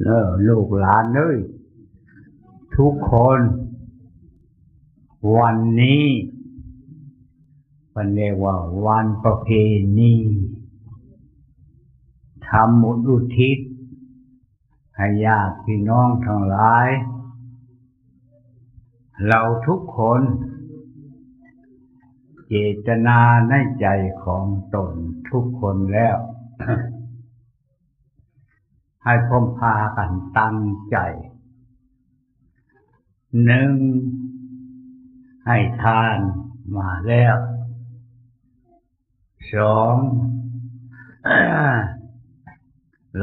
เออลูกหลานเลยทุกคน วันนี้มันเรียกว่าวันประเพณีทำมุอุทิศให้ญาติพี่น้องทั้งหลาย เราทุกคน เจตนาในใจของตนทุกคนแล้ว ให้พมพากันตั้งใจ หนึ่ง ให้ทานมาแล้ว สอง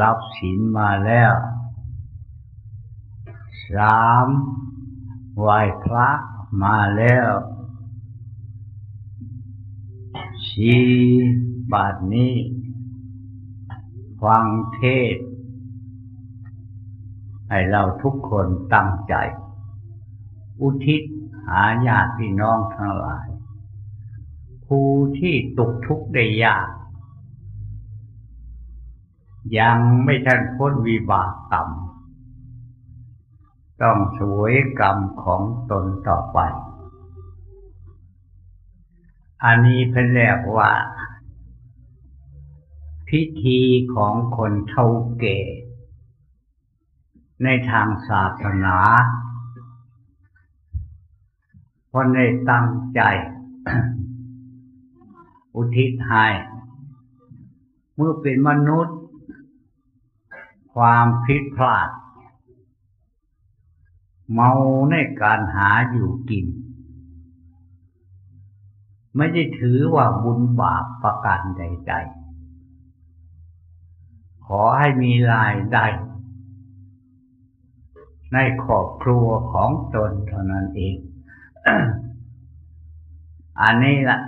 รับศีลมาแล้ว สามไหว้พระมาแล้วสี่บาทนี้ ฟังเทศ ให้เราทุกคนตั้งใจ อุทิศหาญาติพี่น้องทั้งหลาย ผู้ที่ตกทุกข์ได้ยาก ยังไม่ทันพ้นวิบากกรรมต้องสวยกรรมของตนต่อไป อันนี้เป็นเรียกว่า พิธีของคนเท่าเก่ ในทางศาสนาเพราะในตั้งใจ อุทิศให้เมื่อเป็นมนุษย์ ความผิดพลาด เมาในการหาอยู่กิน ไม่ได้ถือว่าบุญบาปประการใดๆขอให้มีรายได้ ในครอบครัวของตนเท่านั้นเอง อันนี้ละ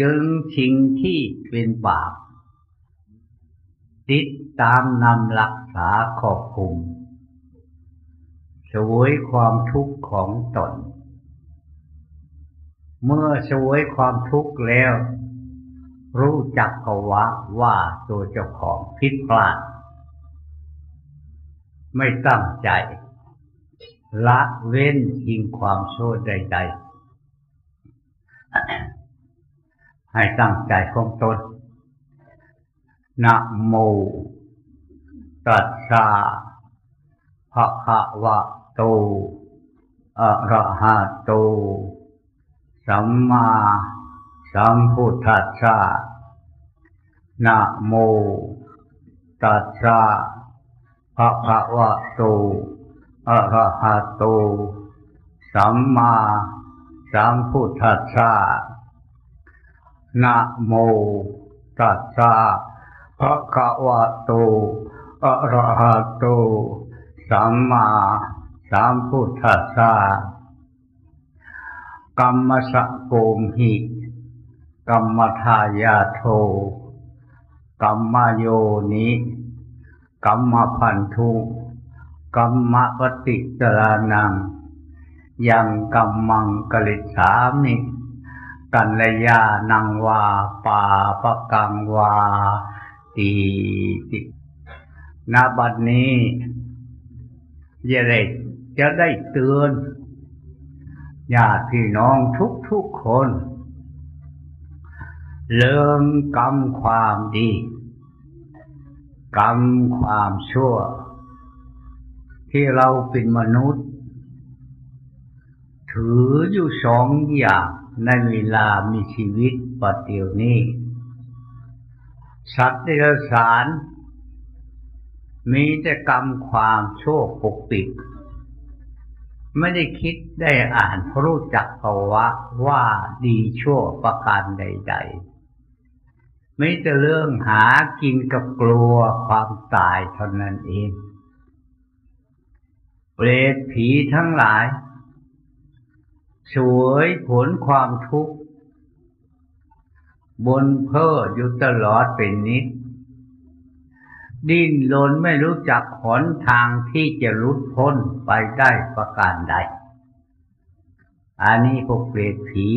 จึงสิ่งที่เป็นบาปติดตามนำรักษาขอบคุมสวยความทุกข์ของตน เมื่อสวยความทุกข์แล้ว รู้จักภาวะว่าตัวเจ้าของผิดพลาด ไม่ตั้งใจ ละเว้นทิ้งความโชั่วใดๆให้ตั้งใจของตนนะโมตัสสะภะคะวะโตอะระหะโต สัมมาสัมพุทธัสสะนะโมตัสสะ พระภาวะโตอะระหะโต สัมมาสัมพุทธัสสะนะโมตัสสะภะคะวะโตอะระหะโต สัมมาสัมพุทธัสสะกัมมสะโกมหิกัมมทายาโทกัมมโยนิ กรรมพันธุกรรมปฏิจานังยังกรรมังกลิสามิกัลยานังวาปาปกังวาตีตินบัดนี้เยเลจะได้เตือนญาติพี่น้องทุกทุกคน เรื่องกรรมความดี กรรมความชั่ว ที่เราเป็นมนุษย์ ถืออยู่สองอย่างในเวลามีชีวิตปัจจุบันนี้ สัตว์เดรัจฉานมีแต่กรรมความชั่วปกปิด ไม่ได้คิดได้อ่านรู้จักภาวะว่าดีชั่วประการใด ๆ ไม่แต่เรื่องหากินกับกลัวความตายเท่านั้นเอง เปรตผีทั้งหลาย สวยผลความทุกข์ บนเพ้ออยู่ตลอดเป็นนิด ดิ้นรนไม่รู้จักหนทางที่จะรุดพ้นไปได้ประการใด อันนี้พวกเปรตผี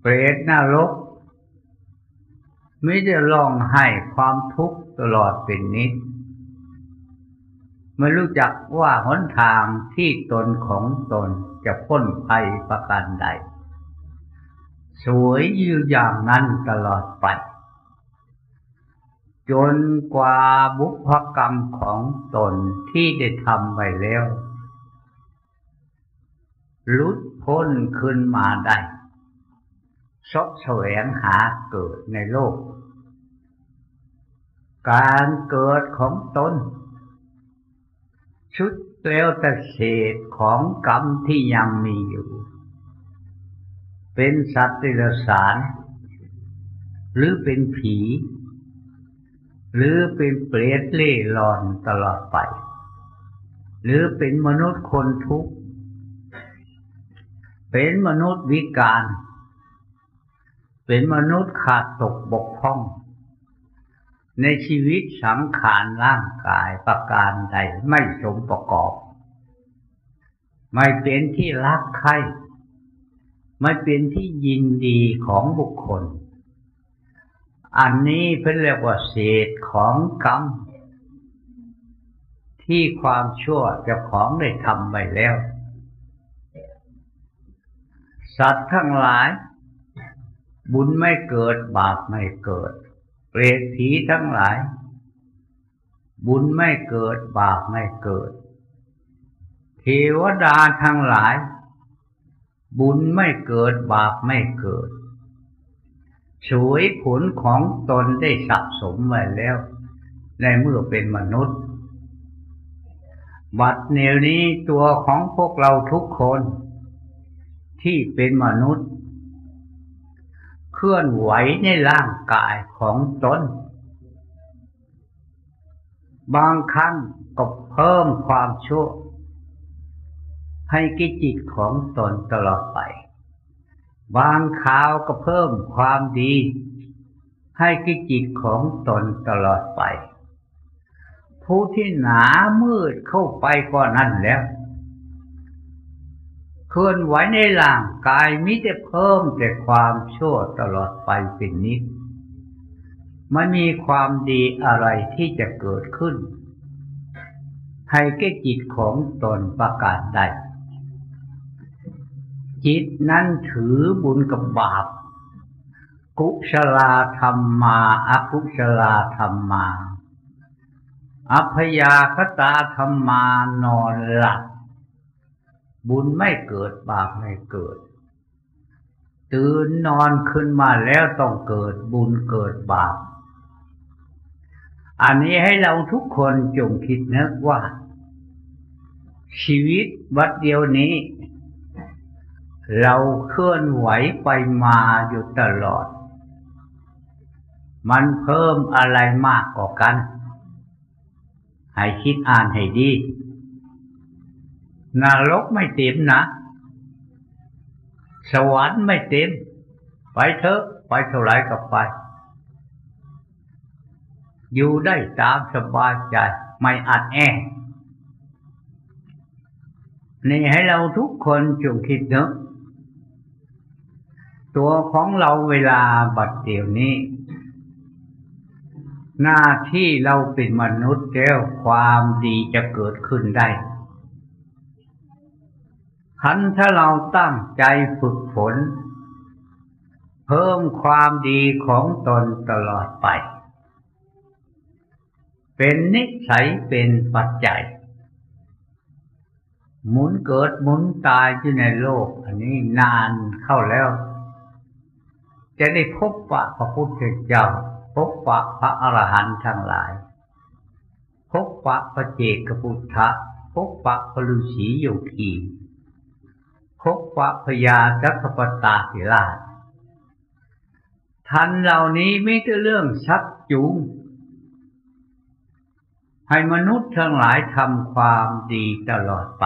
เปรตนรก ไม่ได้ร้องไห้ความทุกข์ตลอดเป็นนิดไม่รู้จักว่าหนทางที่ตนของตนจะพ้นภัยประการใด สวยอยู่อย่างนั้นตลอดไป จนกว่าบุพกรรมของตนที่ได้ทำไว้แล้วลุดพ้นขึ้นมาได้สกแสวงหาเกิดในโลก การเกิดของตน ชุดเล้วแต่เศษของกรรมที่ยังมีอยู่ เป็นสัตว์ดิลสาร หรือเป็นผี หรือเป็นเปรตเล่ร่อนตลอดไป หรือเป็นมนุษย์คนทุกข์ เป็นมนุษย์วิการ เป็นมนุษย์ขาดตกบกพร่อง ในชีวิตสังขารร่างกายประการใดไม่สมประกอบ ไม่เป็นที่รักใครไม่เป็นที่ยินดีของบุคคล อันนี้เป็นเรียกว่าเศษของกรรม ที่ความชั่วเจ้าของได้ทำไปแล้ว สัตว์ทั้งหลาย บุญไม่เกิดบาปไม่เกิด เปรตผีทั้งหลาย บุญไม่เกิดบาปไม่เกิด เทวดาทั้งหลาย บุญไม่เกิดบาปไม่เกิดสวยผลของตนได้สะสมไว้แล้ว ในเมื่อเป็นมนุษย์ บัดเนวนี้ตัวของพวกเราทุกคน ที่เป็นมนุษย์ เคลื่อนไหวในร่างกายของตน บางครั้งก็เพิ่มความชั่ว ให้กิจิตของตนตลอดไป บางคราวก็เพิ่มความดี ให้กิจิตของตนตลอดไป ผู้ที่หนามืดเข้าไปก็นั่นแล้ว เคลื่อนไหวในร่างกายมิได้เพิ่มแต่ความชั่วตลอดไปเป็นนิดไม่มีความดีอะไรที่จะเกิดขึ้น ให้แก่จิตของตนประกาศได้จิตนั้นถือบุญกับบาป กุศลธรรมมาอกุศลธรรมมา อัพยาคตาธรรมานอนหลับ บุญไม่เกิดบาปไม่เกิด ตื่นนอนขึ้นมาแล้วต้องเกิดบุญเกิดบาป อันนี้ให้เราทุกคนจงคิดนึกว่า ชีวิตวัดเดียวนี้ เราเคลื่อนไหวไปมาอยู่ตลอด มันเพิ่มอะไรมากกว่ากัน ให้คิดอ่านให้ดี นรกไม่เต็มนะ สวรรค์ไม่เต็ม ไปเถอะ ไปเท่าไรก็ไป อยู่ได้ตามสบายใจ ไม่อัดแอนี่ให้เราทุกคนจงคิดเนอะตัวของเราเวลาบัดเดี๋ยวนี้ หน้าที่เราเป็นมนุษย์แล้วความดีจะเกิดขึ้นได้ ขันถ้าเราตั้งใจฝึกฝน เพิ่มความดีของตนตลอดไป เป็นนิสัยเป็นปัจจัย หมุนเกิดหมุนตายอยู่ในโลก อันนี้นานเข้าแล้ว จะได้พบปะพระพุทธเจ้า พบปะพระอรหันต์ทั้งหลาย พบปะพระเจกพุทธะพบปะพระฤาษีโยคี พบปะพยาจักปตาสิลาท่านเหล่านี้ไม่ใช่เรื่องชักจูงให้มนุษย์ทั้งหลายทำความดีตลอดไป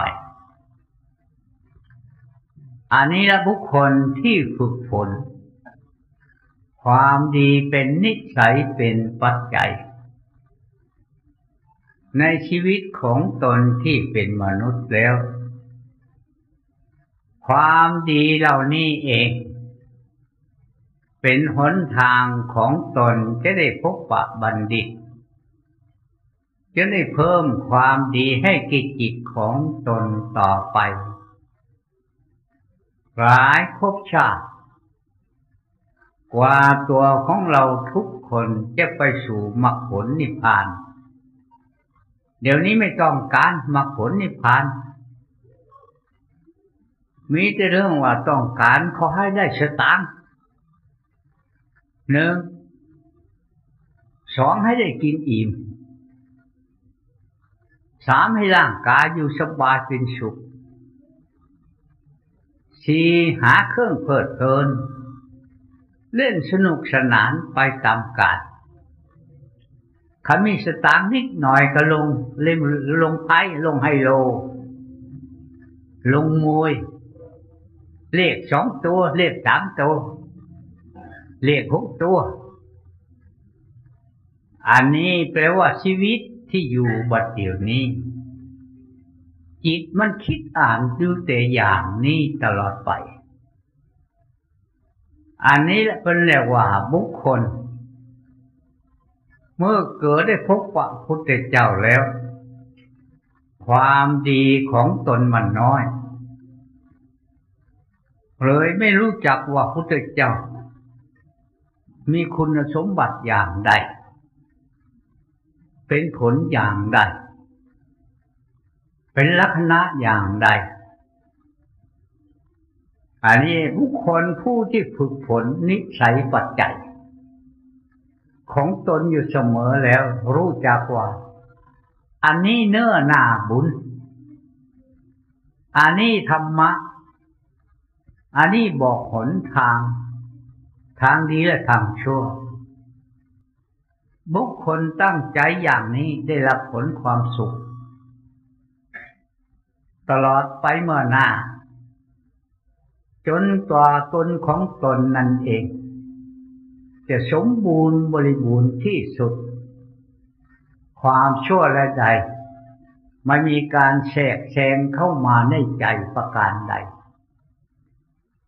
อันนี้ละบุคคลที่ฝึกฝน ความดีเป็นนิสัยเป็นปัจจัย ในชีวิตของตนที่เป็นมนุษย์แล้ว ความดีเหล่านี้เอง เป็นหนทางของตนจะได้พบปะบัณฑิต จะได้เพิ่มความดีให้กิจจิตของตนต่อไป หลายภพชาติ กว่าตัวของเราทุกคนจะไปสู่มรรคผลนิพพาน เดี๋ยวนี้ไม่ต้องการมรรคผลนิพพาน มีแต่เรื่องว่าต้องการขอให้ได้สตางค์หนึ่งสองให้ได้กินอิ่มสามให้ร่างกายอยู่สบายเป็นสุขสี่หาเครื่องเพลิดเพลิน เล่นสนุกสนานไปตามกาลขามีสตางค์นิดหน่อยก็ลงเล่นลงไพ่ลงไฮโล ลงมวย เลขสองตัว เลขสามตัว เลขหกตัว อันนี้แปลว่าชีวิตที่อยู่บัดเดี๋ยวนี้ จิตมันคิดอ่านดูแต่อย่างนี้ตลอดไป อันนี้เป็นเรียกว่าบุคคล เมื่อเกิดได้พบพระพุทธเจ้าแล้ว ความดีของตนมันน้อย เลยไม่รู้จักว่าพุทธเจ้า มีคุณสมบัติอย่างใด เป็นผลอย่างใด เป็นลักษณะอย่างใด อันนี้บุคคลผู้ที่ฝึกฝนนิสัยปัจจัย ของตนอยู่เสมอแล้วรู้จักว่า อันนี้เนื้อนาบุญ อันนี้ธรรมะ อันนี้บอกหนทาง ทางดีและทางชั่ว บุคคลตั้งใจอย่างนี้ได้รับผลความสุข ตลอดไปเมื่อหน้า จนตัวตนของตนนั่นเอง จะสมบูรณ์บริบูรณ์ที่สุด ความชั่วและใดไม่มีการแทรกแซงเข้ามาในใจประการใด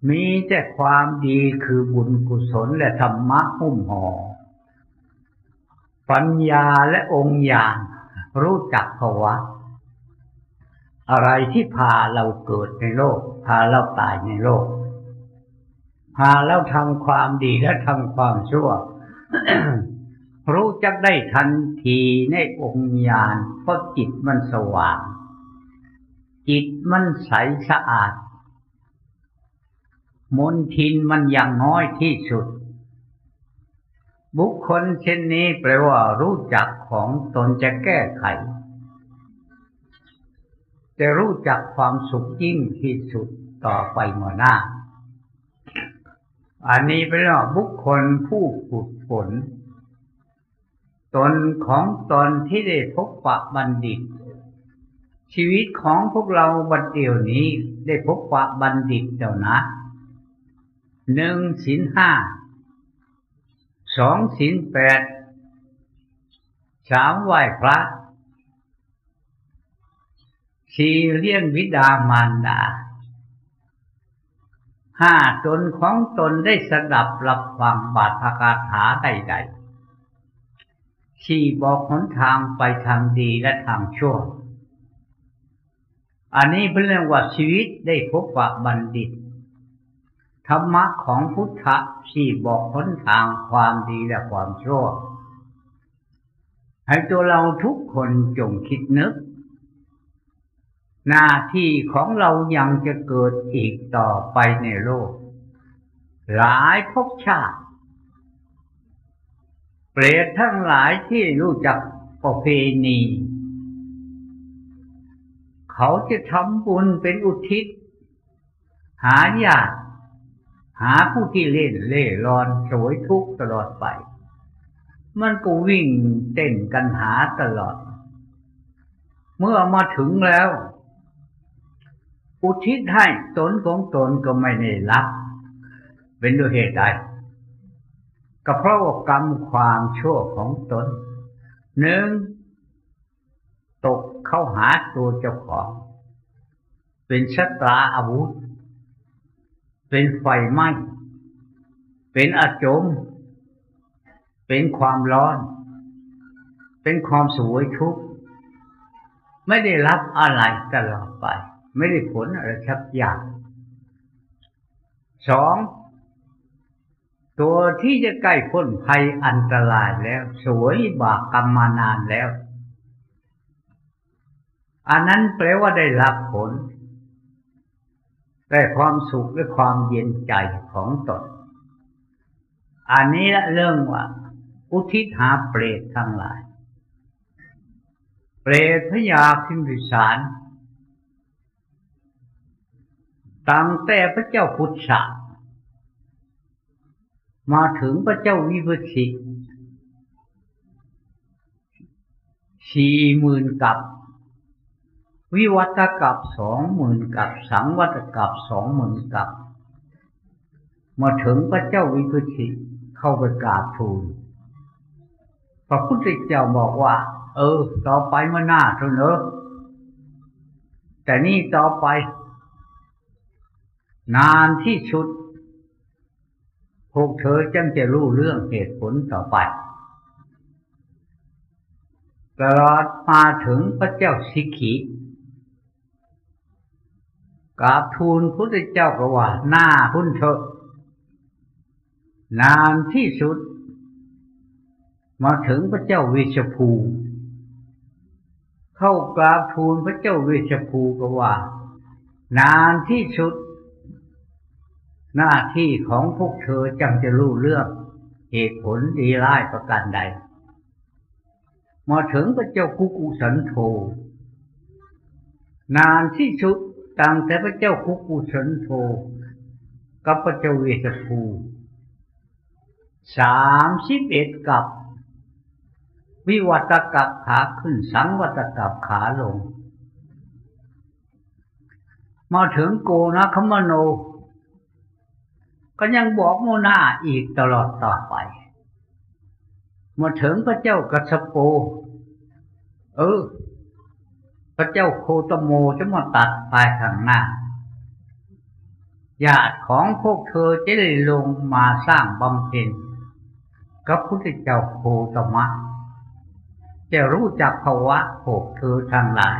มีแต่ความดีคือบุญกุศลและธรรมะหุ้มห่อ ปัญญาและองค์ญาณรู้จักภาวะ อะไรที่พาเราเกิดในโลก พาเราตายในโลก พาเราทำความดีและทำความชั่ว รู้จักได้ทันทีในองค์ญาณเพราะจิตมันสว่าง จิตมันใสสะอาด มนทินมันยังน้อยที่สุด บุคคลเช่นนี้แปลว่ารู้จักของตนจะแก้ไข จะรู้จักความสุขยิ่งที่สุดต่อไปเมื่อหน้า อันนี้เป็นเรื่องบุคคลผู้ฝึกฝนตนของตนที่ได้พบปะบัณฑิต ชีวิตของพวกเราบัดเดียวนี้ได้พบปะบัณฑิตเดียวนะ หนึ่งศีลห้าสองศีลแปดสามไหวพระสี่เลี้ยงวิดามารดาห้าตนของตนได้สดับรับฟังบาทกาถาใดๆสี่บอกหนทางไปทางดีและทางชั่ว อันนี้เป็นเรื่องว่าชีวิตได้พบว่าบัณฑิต ธรรมะของพุทธะสี่บอกหนทางความดีและความชั่วให้ตัวเราทุกคนจงคิดนึก หน้าที่ของเรายังจะเกิดอีกต่อไปในโลก หลายภพชาติ เปรตทั้งหลายที่รู้จักประเพณี เขาจะทำบุญเป็นอุทิศ หาญาติ หาผู้ที่เล่นเล่ร่อนสวยทุกตลอดไป มันก็วิ่งเต้นกันหาตลอด เมื่อมาถึงแล้ว อุทิศให้ตนของตนก็ไม่ได้รับ เป็นด้วยเหตุใดก็เพราะว่ากรรมความชั่วของตนหนึ่งตกเข้าหาตัวเจ้าของ เป็นชัตาอาวุธ เป็นไฟไหม้เป็นอาจม เป็นความร้อน เป็นความสวยทุกข์ไม่ได้รับอะไรตลอดไป ไม่ได้ผลอะไรชักอย่างสองตัวที่จะใกล้พ้นภัยอันตรายแล้ว สวยบากกรรมมานานแล้ว อันนั้นแปลว่าได้รับผล ได้ความสุขและความเย็นใจของตน อันนี้ละเรื่องว่า อุทิศหาเปรตทั้งหลาย เปรตพยาพิมพิสารตั้งแต่พระเจ้าพุทธะมาถึงพระเจ้าวิพุชิสี่หมื่นกับ วิวัตกับสองหมื่นกับสังวัตกับสองหมื่นกับมาถึงพระเจ้าวิพุชิเข้าไปกราบทูลพระพุทธเจ้าบอกว่า เออ ต่อไปมาหน้าเถอะเนอะแต่นี่ต่อไป นานที่สุดพวกเธอจึงจะรู้เรื่องเหตุผลต่อไปตลอดมาถึงพระเจ้าสิกขี กราบทูลพุทธเจ้าก็ว่า หน้าหุ่นเถอะนานที่สุด มาถึงพระเจ้าวิชภู เข้ากราบทูลพระเจ้าวิชภูก็ว่า นานที่สุด หน้าที่ของพวกเธอจังจะรู้เรื่องเหตุผลดีร้ายประการใด มาถึงพระเจ้ากุกุสันโธนานที่สุด ตั้งแต่พระเจ้ากุกุสันโธกับพระเจ้าเวสภูสามสิบเอ็ดกับ วิวัตกับขาขึ้นสังวัตกับขาลง มาถึงโกนะคมโน ก็ยังบอกโมนาอีกตลอดต่อไป มาถึงพระเจ้ากัสโป เออ พระเจ้าโคตโมจะมาตัดปลายทางหน้าญาติของพวกเธอจะได้ลงมาสร้างบำเพ็ญกับพุทธเจ้าโคตมะ จะรู้จักภาวะพวกเธอทั้งหลาย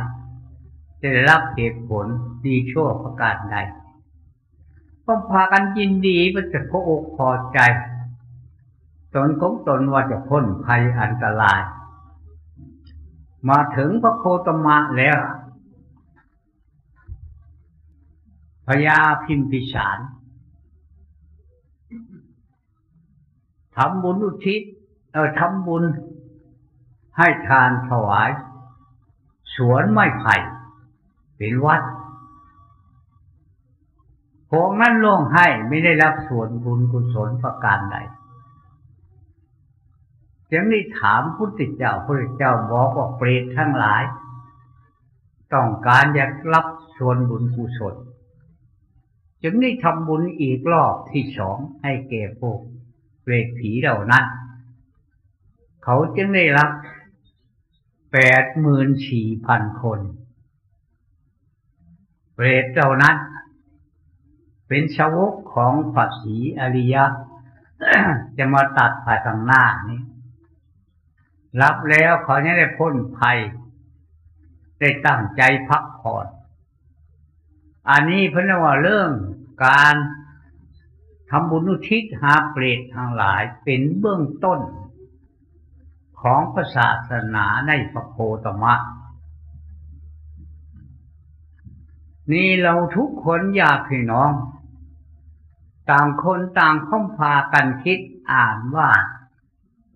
จะรับเหตุผลดีชั่วประการใดก็พากันยินดีมันจะพออกพอใจ ตนของตนว่าจะพ้นภัยอันตราย มาถึงพระโคตมะแล้วพญาพิมพิสารทำบุญอุทิศเออทำบุญให้ทานถวาย สวนไม้ไผ่เป็นวัดพวกนั้นล่วงให้ไม่ได้รับส่วนบุญกุศลประการใด จึงได้ถามพุทธเจ้าพุทธเจ้าบอกว่าเปรตทั้งหลาย ต้องการอยากรับส่วนบุญกุศลจึงได้ทำบุญอีกรอบที่สองให้แก่พวกเปรตผีเหล่านั้น เขาจึงได้รับแปดหมื่นสี่พันคน เปรตเหล่านั้น เป็นชาวกของพระศรีอริยะจะมาตัดภายทางหน้านี้ รับแล้วเขาจะได้พ้นภัย ได้ตั้งใจพักผ่อน อันนี้พระนว่าเรื่องการทำบุญอุทิศหาเปรตทั้งหลายเป็นเบื้องต้น ของศาสนาในพระโพธมะ นี่เราทุกคนอยากให้น้อง ต่างคนต่างข้อมพากันคิดอ่านว่า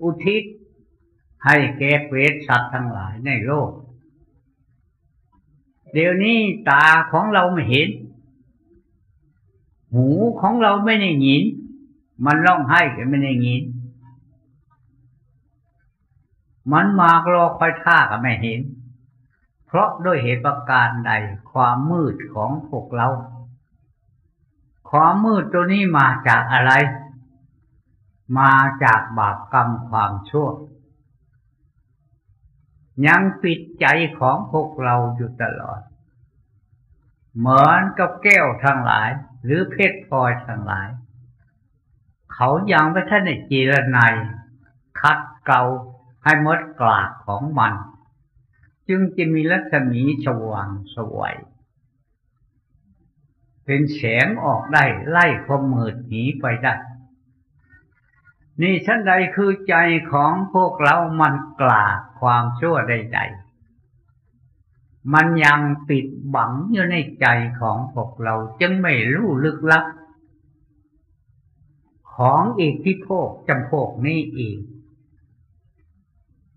อุทิศ ให้แก่เวทสัตว์ทั้งหลายในโลก เดี๋ยวนี้ตาของเราไม่เห็น หูของเราไม่ได้ยิน มันร้องไห้ก็ไม่ได้ยิน มันมากรอคอยท่าก็ไม่เห็น เพราะด้วยเหตุประการใดความมืดของพวกเรา ความมืดตัวนี้มาจากอะไร มาจากบาปกรรมความชั่ว ยังปิดใจของพวกเราอยู่ตลอด เหมือนกับแก้วทั้งหลาย หรือเพชรพลอยทั้งหลาย เขายังไม่ท่านในจีรนายคัดเกาให้มดกลากของมัน จึงจะมีรัศมีสว่างสวย เป็นแสงออกได้ไล่ความมืดหนีไปได้ นี่ชั้นใดคือใจของพวกเรามันกลาความชั่วใดๆมันยังปิดบังอยู่ในใจของพวกเราจึงไม่รู้ลึกลับ ของอีกที่พวกจำพวกนี้อีก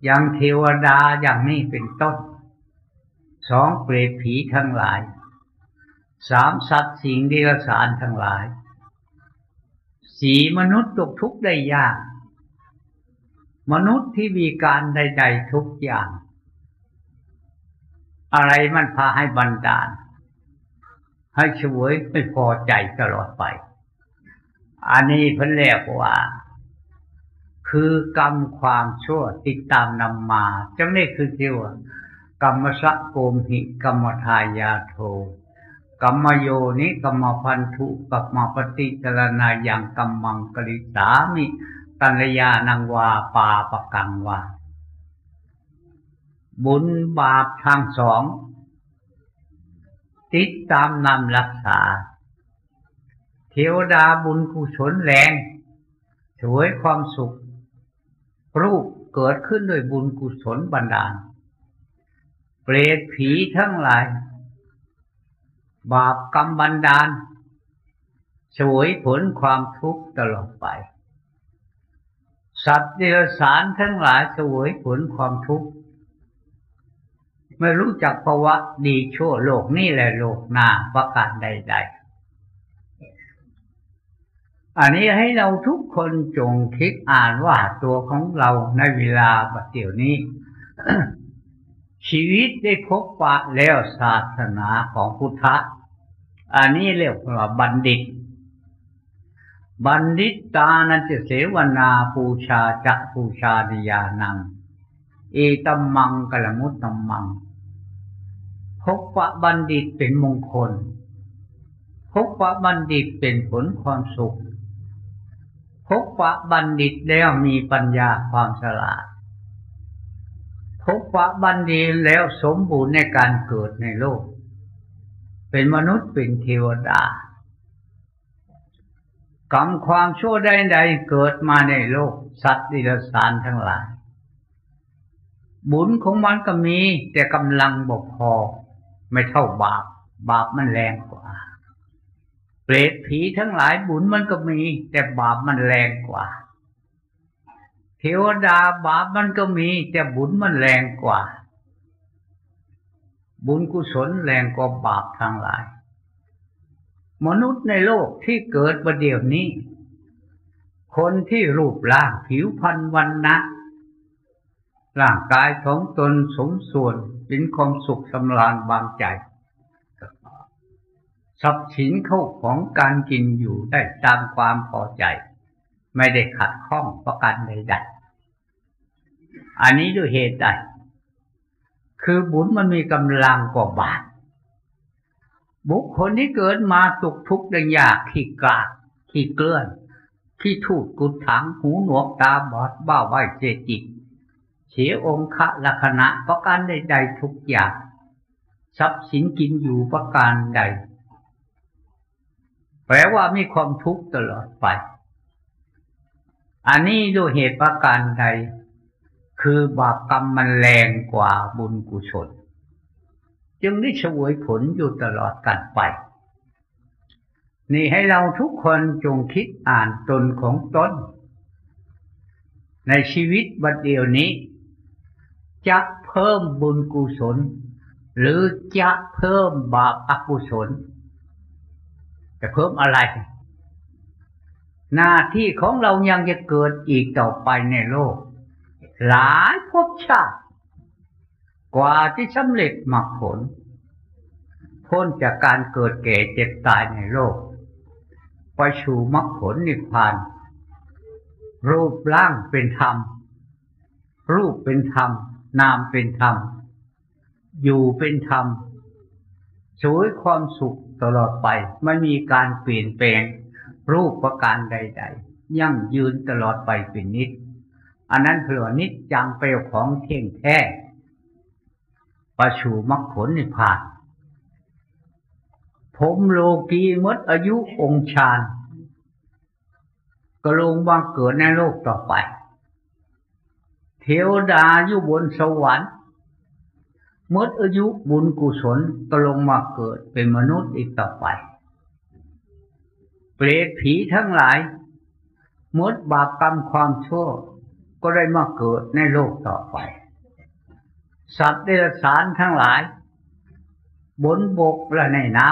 อย่างเทวดาอย่างนี้เป็นต้น สองเปรตผีทั้งหลาย สามสัตว์สิ่งเดรัจฉานทั้งหลาย สีมนุษย์ตกทุกข์ได้ยาก มนุษย์ที่มีการใดๆทุกอย่าง อะไรมันพาให้บันดาล ให้ช่วยไม่พอใจตลอดไป อันนี้เพิ่นเรียกว่า คือกรรมความชั่วติดตามนำมาจังนี้คือเรียกว่ากรรมสะโกมหิกรรมทายาโท กรรมโยนิกรรมพันธุกัมมปฏิจารณาอย่างกรรมังกริสามิกัลยานังวาปาปกังวาบุญบาปทางสอง ติดตามนำรักษา เทวดาบุญกุศลแรงสวยความสุข รูปเกิดขึ้นด้วยบุญกุศลบันดาล เปรตผีทั้งหลาย บาปกรรมบันดาลสวยผลความทุกข์ตลอดไป สัตว์เดรัจฉานทั้งหลายสวยผลความทุกข์ไม่รู้จักภาวะดีชั่วโลกนี่แหละโลกหน้าประการใด ๆ อันนี้ให้เราทุกคนจงคิดอ่านว่าตัวของเราในเวลาปัจจุบันนี้ ชีวิตได้พบปะแล้วศาสนาของพุทธะ อันนี้เรียกว่าบัณฑิต บัณฑิตตานันจะเสวนาปูชาจะปูชาดิยานัง เอตัมมังกลมุตตัมมัง พบปะบัณฑิตเป็นมงคล พบปะบัณฑิตเป็นผลความสุข พบปะบัณฑิตแล้วมีปัญญาความฉลาด พบปะบัณฑิตแล้วสมบูรณ์ในการเกิดในโลก เป็นมนุษย์เป็นเทวดากรรมความชั่วใดๆเกิดมาในโลก สัตว์ดิลสารทั้งหลาย บุญของมันก็มี แต่กำลังบกพอ ไม่เท่าบาป บาปมันแรงกว่า เปรตผีทั้งหลายบุญมันก็มี แต่บาปมันแรงกว่า เทวดาบาปมันก็มี แต่บุญมันแรงกว่า บุญกุศลแรงกว่าบาปทั้งหลาย มนุษย์ในโลกที่เกิดประเดี๋ยวนี้ คนที่รูปร่างผิวพรรณวันนะร่างกายของตนสมส่วนเป็นความสุขสำราญบางใจทรัพย์สินเข้าของการกินอยู่ได้ตามความพอใจ ไม่ได้ขัดข้องประการใดๆ อันนี้ด้วยเหตุใดคือบุญมันมีกำลังกว่าบาปบุคคลที่เกิดมาตกทุกข์ได้ยากขี้กาขี้เกลื่อนขี้ถูกกุดถังหูหนวกตาบอดบ้าใบเจจิตเสียองค์ะลักษณะประการใดๆทุกอย่างทรัพย์สินกินอยู่ประการใด แปลว่ามีความทุกข์ตลอดไป อันนี้ด้วยเหตุประการใด คือบาปกรรมมันแรงกว่าบุญกุศล จึงได้ฉวยผลอยู่ตลอดกันไป นี่ให้เราทุกคนจงคิดอ่านตนของตน ในชีวิตบัดเดียวนี้ จะเพิ่มบุญกุศล หรือจะเพิ่มบาปอกุศล จะเพิ่มอะไร หน้าที่ของเรายังจะเกิดอีกต่อไปในโลก หลายภพชาติ กว่าที่สำเร็จมรรคผล พ้นจากการเกิดแก่เจ็บตายในโลก ไปสู่มรรคผลนิพพาน รูปร่างเป็นธรรม รูปเป็นธรรม นามเป็นธรรม อยู่เป็นธรรมช่วยความสุขตลอดไปไม่มีการเปลี่ยนแปลงรูปประการใด ๆ ยั่งยืนตลอดไปเป็นนิด อันนั้นเผื่อนิดจังเปลวของเที่ยงแท้ประชูมรรคผลนิพพาน ผมโลกีมดอายุองค์ฌานก็ลงบังเกิดในโลกต่อไป เทวดาอยู่บนสวรรค์มดอายุบุญกุศลก็ลงมาเกิดเป็นมนุษย์อีกต่อไป เปรตผีทั้งหลายมดบาปกรรมความชั่ว ก็ได้มาเกิดในโลกต่อไป สัตว์เดรัจฉานทั้งหลาย บนบกและในน้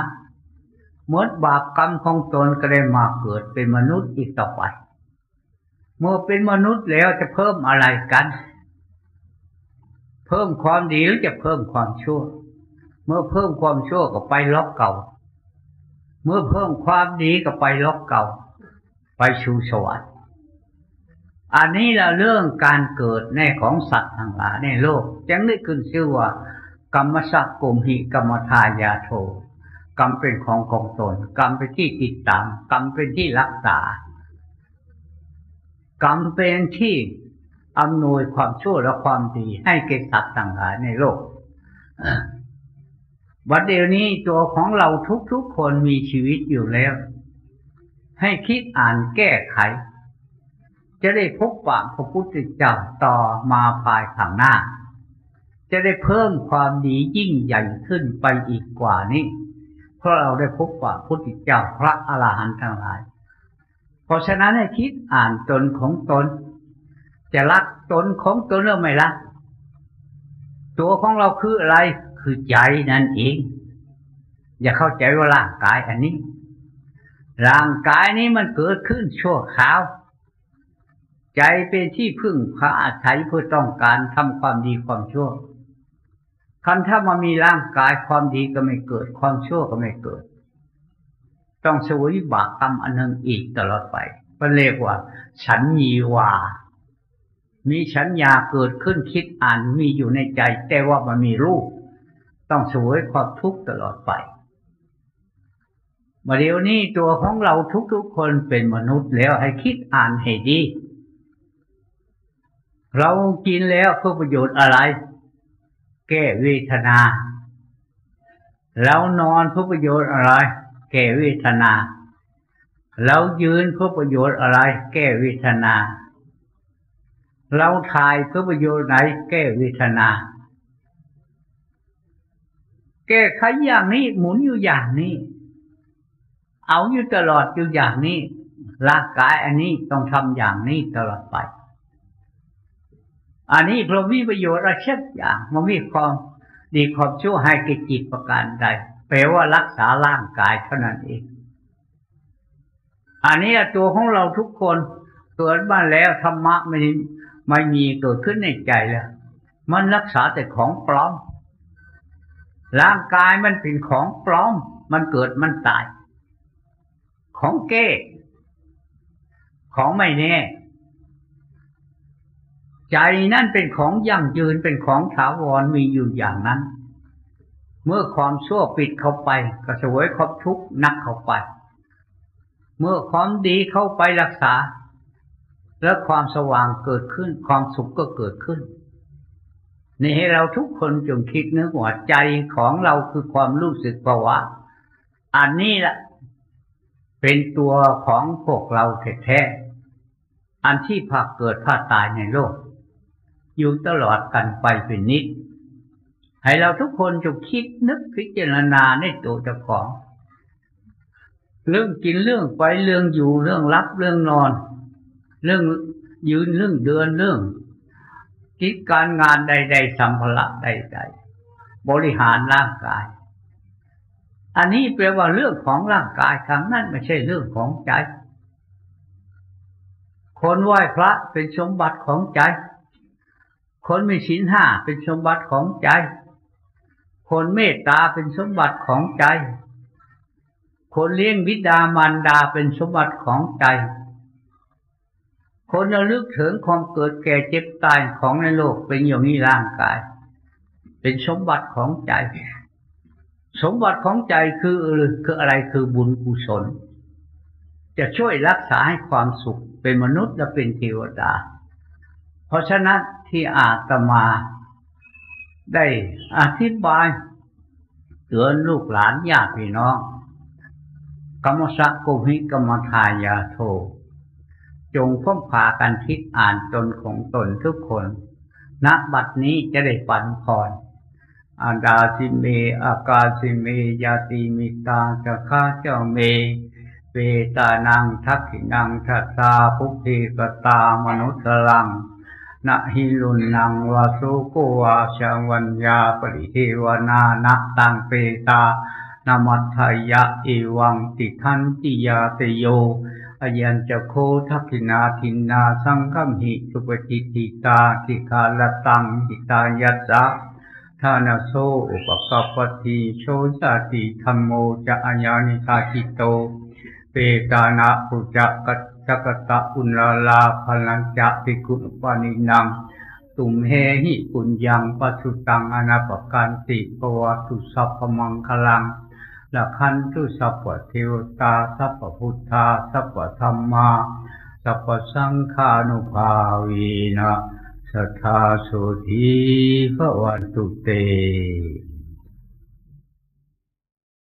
ำเมดบาปกรรมของตนก็ได้มาเกิดเป็นมนุษย์อีกต่อไป เมื่อเป็นมนุษย์แล้วจะเพิ่มอะไรกัน เพิ่มความดีหรือจะเพิ่มความชั่ว เมื่อเพิ่มความชั่วก็ไปล็อกเก่า เมื่อเพิ่มความดีก็ไปล็อกเก่า ไปชูสวรรค์ อันนี้เราเรื่องการเกิดในของสัตว์ทั้งหลายในโลกจึงได้ขึ้นชื่อว่ากรรมสักกุมหิกรรมทายาโทกรรมเป็นของของตน กรรมเป็นที่ติดตาม กรรมเป็นที่รักษากรรมเป็นที่อำนวยความชั่วและความดีให้แก่สัตว์ต่างหลายในโลกวันเดียวนี้ตัวของเราทุกๆคนมีชีวิตอยู่แล้ว ให้คิดอ่านแก้ไข จะได้พบปะพระพุทธเจ้าต่อมาภายข้างหน้า จะได้เพิ่มความดียิ่งใหญ่ขึ้นไปอีกกว่านี้ เพราะเราได้พบปะพุทธเจ้าพระอรหันต์ทั้งหลาย เพราะฉะนั้นให้คิดอ่านตนของตน จะรักตนของตนหรือไม่รักตัวของเราคืออะไรคือใจนั่นเอง อย่าเข้าใจว่าร่างกายอันนี้ ร่างกายนี้มันเกิดขึ้นชั่วคราว ใจเป็นที่พึ่งพาอาศัยเพื่อต้องการทำความดีความชั่วคันถ้ามามีร่างกายความดีก็ไม่เกิด ความชั่วก็ไม่เกิด ต้องสวยบากกรรมอันหนึ่งอีกตลอดไปก็เรียกว่า ฉันยีวา มีฉันยาเกิดขึ้นคิดอ่านมีอยู่ในใจ แต่ว่ามันมีรูป ต้องสวยความทุกข์ตลอดไปมาเดี๋ยวนี้ตัวของเราทุกๆคนเป็นมนุษย์แล้วให้คิดอ่านให้ดี เรากินแล้วเพื่อประโยชน์อะไร แก้เวทนา เรานอนเพื่อประโยชน์อะไร แก้เวทนา เรายืนเพื่อประโยชน์อะไร แก้เวทนา เราทายเพื่อประโยชน์ไหน แก้เวทนา แก้ไขอย่างนี้หมุนอยู่อย่างนี้ เอาอยู่ตลอดอยู่อย่างนี้ร่างกายอันนี้ต้องทำอย่างนี้ตลอดไป อันนี้เรามีประโยชน์อะไรเช่นอย่างมันมีความดีความชั่วให้กิจจิตประการใดแปลว่ารักษาร่างกายเท่านั้นเอง อันนี้ตัวของเราทุกคนเกิดมาแล้วธรรมะไม่ไม่มีเกิดขึ้นในใจแล้ว มันรักษาแต่ของปลอม ร่างกายมันเป็นของปลอม มันเกิดมันตาย ของเก้ ของไม่แน่ ใจนั่นเป็นของยั่งยืนเป็นของถาวรมีอยู่อย่างนั้น เมื่อความชั่วปิดเข้าไปก็สวยความทุกนักเข้าไป เมื่อความดีเข้าไปรักษา แล้วความสว่างเกิดขึ้น ความสุขก็เกิดขึ้นนี่ให้เราทุกคนจงคิดนึกว่าใจของเราคือความรู้สึกภาวะ อันนี้แหละเป็นตัวของพวกเราแท้ๆอันที่พักเกิดพาตายในโลก อยู่ตลอดกันไปเป็นนิด ให้เราทุกคนจงคิดนึกพิจารณาในตัวเจ้าของ เรื่องกินเรื่องไปเรื่องอยู่เรื่องรับเรื่องนอน เรื่องยืนเรื่องเดินเรื่องกิจการงานใด ๆสัมภาระใดๆบริหารร่างกาย อันนี้แปลว่าเรื่องของร่างกายทางนั้นไม่ใช่เรื่องของใจคนไหว้พระเป็นสมบัติของใจ คนมีศีลห้าเป็นสมบัติของใจ คนเมตตาเป็นสมบัติของใจ คนเลี้ยงวิดามารดาเป็นสมบัติของใจ คนระลึกถึงความเกิดแก่เจ็บตายของในโลกเป็นอย่างนี้ร่างกาย เป็นสมบัติของใจ สมบัติของใจคือคืออะไรคือบุญกุศล จะช่วยรักษาให้ความสุขเป็นมนุษย์และเป็นเทวดา เพราะฉะนั้น ที่อาตมา ได้อธิบายเตือนลูกหลานญาติพี่น้องกรรมสักกุหิกรรมทายาโท จงพ้มพากันคิดอ่านตนของตนทุกคนณบัดนี้จะได้ปันพรอาดาสิเม อากาสิเม ยาติมิตาจะข้าเจ้าเมเวตานังทักขินังทัสสาภุพิกตามนุสลัง นะหิลุนนังวาสุโกวาชาวัญญาปริเทวนานะตังเปตานามัทยะเอวังติทันติยาตโยอยัญจะโคทักขินาทินนาสังคัมหิสุปฏิติตาทิคาลตังหิตายัสะทานาโซอุปกปปติโชสาติธรรมโมจะอัญญานิคาจิโต เปตานาปุจกัจ จกตะอุณลาลาพลังจะปิกุปานินังตุมเฮหิปุญญังปัสุตังอนาปกันติปวัตุสัพพมังคลังละคันตุสัพพเทวตาสัพพพุทธาสัพพธรรมาสัพพสังฆานุภาวีนะสัทธาโสธีพระวันตุเต